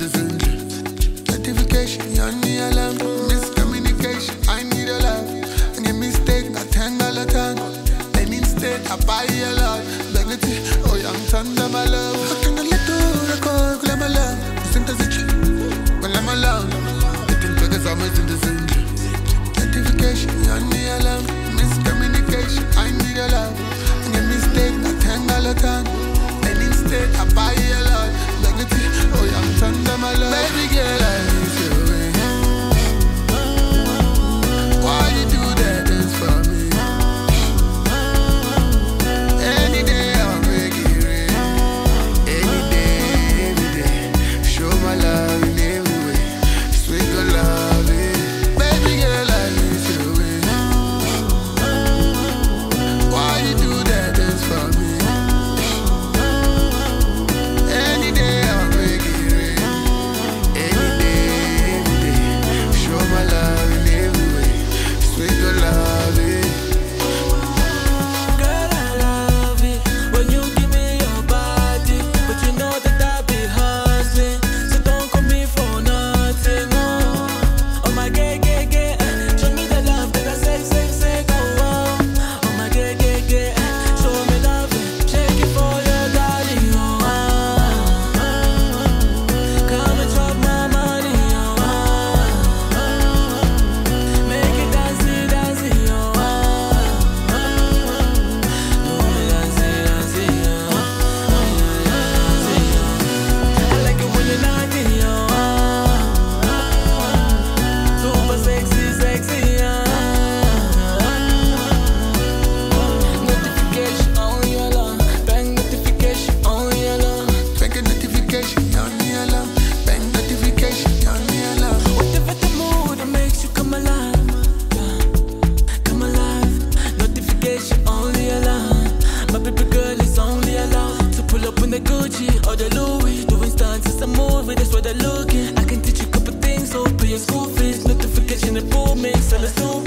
in on the alarm. Miscommunication, I need a laugh. And your mistake, I tangle a. Then instead, I buy a lot. Begging, oh, young thunder, my love. baby girl it's only allowed to pull up in the Gucci or the Louis. Doing stunts is a movie, that's what they're looking. I can teach you a couple things, so pay your school fees. Notification improvements, so let's me.